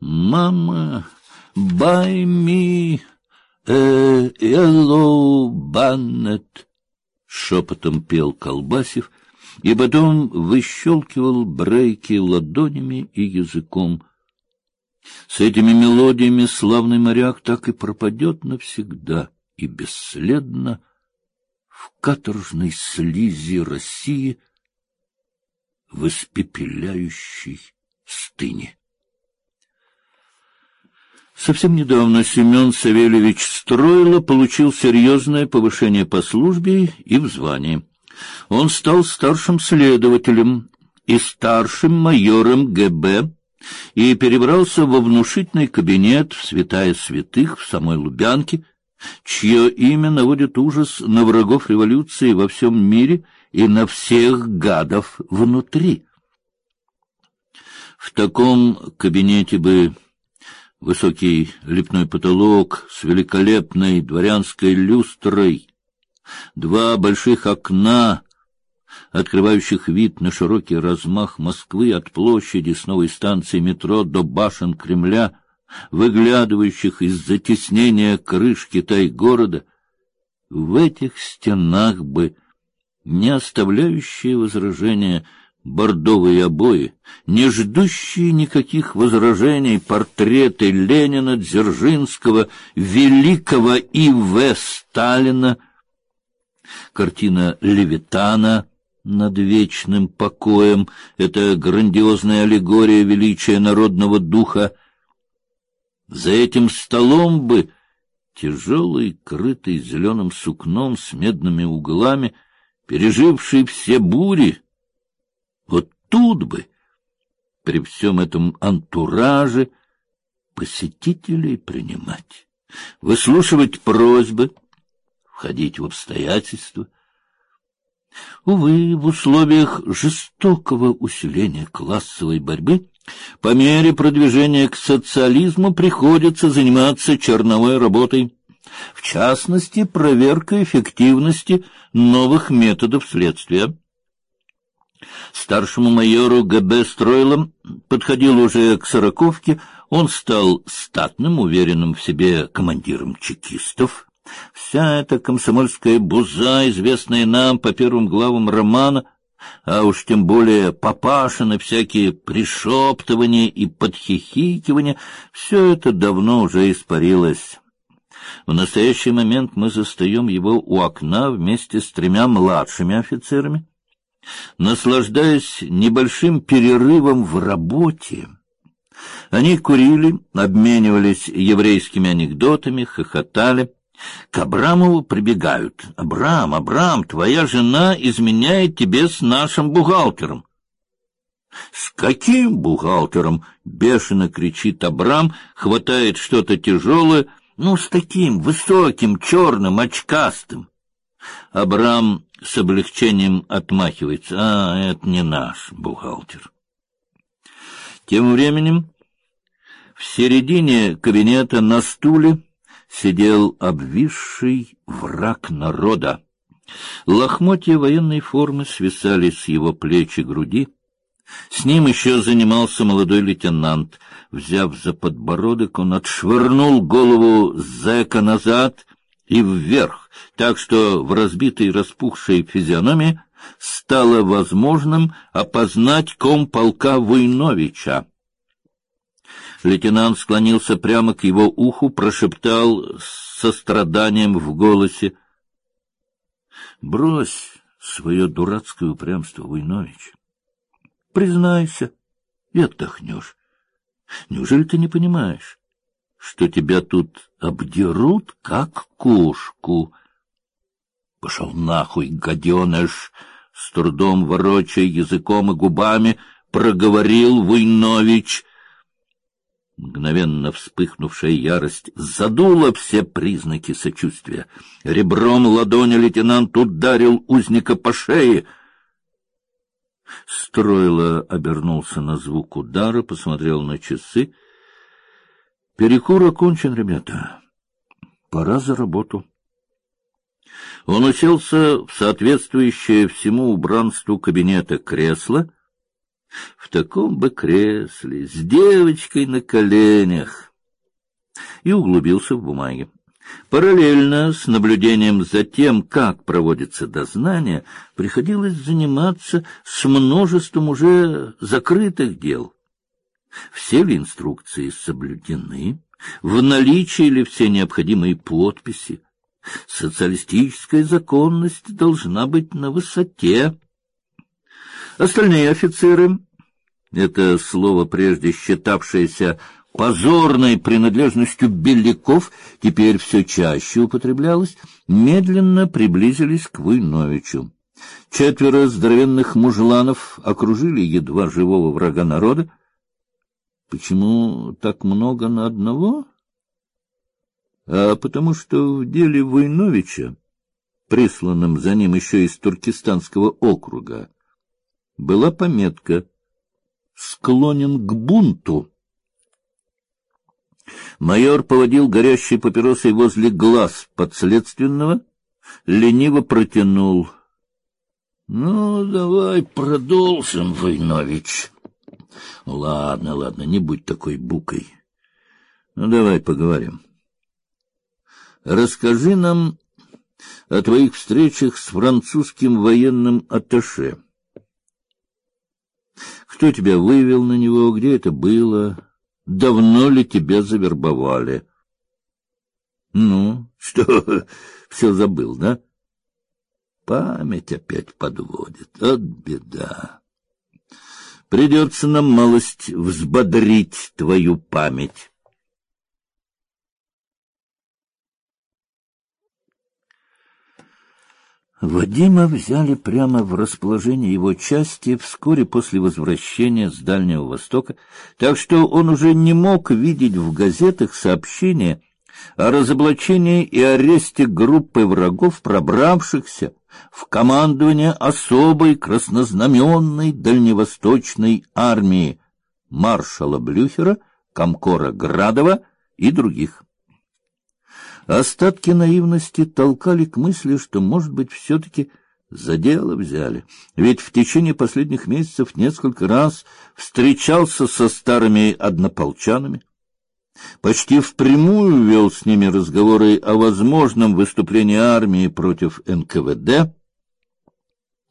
«Мама, buy me a yellow bonnet!» — шепотом пел Колбасев и потом выщелкивал брейки ладонями и языком. С этими мелодиями славный моряк так и пропадет навсегда и бесследно в каторжной слизи России, в испепеляющей стыне. Совсем недавно Семен Савельевич Стройло получил серьезное повышение по службе и в звании. Он стал старшим следователем и старшим майором ГБ и перебрался во внушительный кабинет в святая святых в самой Лубянке, чье имя наводит ужас на врагов революции во всем мире и на всех гадов внутри. В таком кабинете бы высокий лепной потолок с великолепной дворянской люстрой, два больших окна, открывающих вид на широкий размах Москвы от площади с новой станции метро до башен Кремля, выглядывающих из затеснения крыш Китай-города, в этих стенах бы, не оставляющие возражения, бордовые обои, не ждущие никаких возражений портреты Ленина, Дзержинского, великого И.В. Сталина, картина Левитана над вечным покоем, это грандиозная аллегория величия народного духа. За этим столом бы тяжелый, крытый зеленым сукном с медными углами, переживший все бури, вот тут бы, при всем этом антураже, посетителей принимать, выслушивать просьбы, входить в обстоятельства. Увы, в условиях жестокого усиления классовой борьбы по мере продвижения к социализму приходится заниматься черновой работой, в частности, проверкой эффективности новых методов следствия. Старшему майору ГБ Стройлом подходил уже к сороковке, он стал статным, уверенным в себе командиром чекистов. Вся эта комсомольская буза, известная нам по первым главам романа, а уж тем более папашины всякие пришептывания и подхихикивания, все это давно уже испарилось. В настоящий момент мы застаем его у окна вместе с тремя младшими офицерами, наслаждаясь небольшим перерывом в работе. Они курили, обменивались еврейскими анекдотами, хохотали. К Абрамову прибегают. «Абрам, Абрам, твоя жена изменяет тебе с нашим бухгалтером». «С каким бухгалтером?» — бешено кричит Абрам, хватает что-то тяжелое. «Ну, с таким высоким, черным, очкастым». Абрам с облегчением отмахивается. «А, это не наш бухгалтер». Тем временем в середине кабинета на стуле сидел обвисший враг народа. Лохмотья военной формы свисали с его плеч и груди. С ним еще занимался молодой лейтенант. Взяв за подбородок, он отшвырнул голову зэка назад и вверх, так что в разбитой распухшей физиономии стало возможным опознать комполка Войновича. Лейтенант склонился прямо к его уху, прошептал с состраданием в голосе: "Брось свое дурацкое упрямство, Войнович. Признайся и отдохнешь. Неужели ты не понимаешь, что тебя тут обдерут как кошку?" Пошел нахуй, гаденыш! С трудом ворочая языком и губами, проговорил Войнович — Мгновенно вспыхнувшая ярость задула все признаки сочувствия. Ребром ладони лейтенант ударил узника по шее. Стройло обернулся на звук удара, посмотрел на часы. Перекур окончен, ребята. Пора за работу. Он уселся в соответствующее всему убранству кабинета кресло В таком бы кресле, с девочкой на коленях. И углубился в бумаги. Параллельно с наблюдением за тем, как проводится дознание, приходилось заниматься с множеством уже закрытых дел. Все ли инструкции соблюдены? В наличии ли все необходимые подписи? Социалистическая законность должна быть на высоте. Остальные офицеры, это слово прежде считавшееся позорной принадлежностью беляков, теперь все чаще употреблялось, медленно приблизились к Войновичу. Четверо здоровенных мужланов окружили едва живого врага народа. Почему так много на одного? А потому что в деле Войновича, присланном за ним еще из Туркестанского округа, была пометка «Склонен к бунту». Майор поводил горящей папиросой возле глаз подследственного, лениво протянул. — Ну, давай продолжим, Войнович. — Ладно, ладно, не будь такой букой. Ну, давай поговорим. Расскажи нам о твоих встречах с французским военным атташе. Кто тебя вывел на него, где это было? Давно ли тебя завербовали? Ну, что, все забыл, да? Память опять подводит. От беда. Придется нам малость взбодрить твою память. Вадима взяли прямо в расположение его части вскоре после возвращения с Дальнего Востока, так что он уже не мог видеть в газетах сообщения о разоблачении и аресте группы врагов, пробравшихся в командование особой краснознаменной дальневосточной армии маршала Блюхера, комкора Градова и других. Остатки наивности толкали к мысли, что, может быть, все-таки за дело взяли. Ведь в течение последних месяцев несколько раз встречался со старыми однополчанами. Почти впрямую вел с ними разговоры о возможном выступлении армии против НКВД.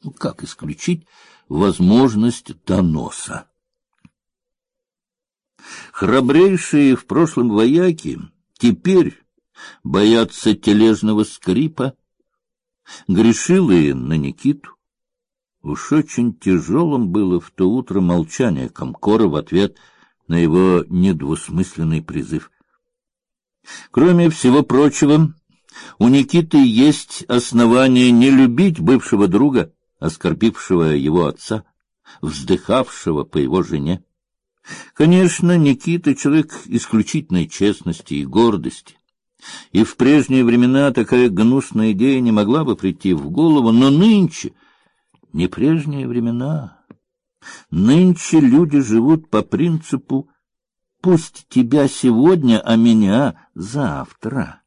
Ну, как исключить возможность доноса? Храбрейшие в прошлом вояки теперь боятся тележного скрипа, грешил и на Никиту. Уж очень тяжелым было в то утро молчание Комкора в ответ на его недвусмысленный призыв. Кроме всего прочего, у Никиты есть основания не любить бывшего друга, оскорбившего его отца, вздыхавшего по его жене. Конечно, Никита человек исключительной честности и гордости. И в прежние времена такая гнусная идея не могла бы прийти в голову, но нынче не прежние времена. Нынче люди живут по принципу «пусть тебя сегодня, а меня завтра».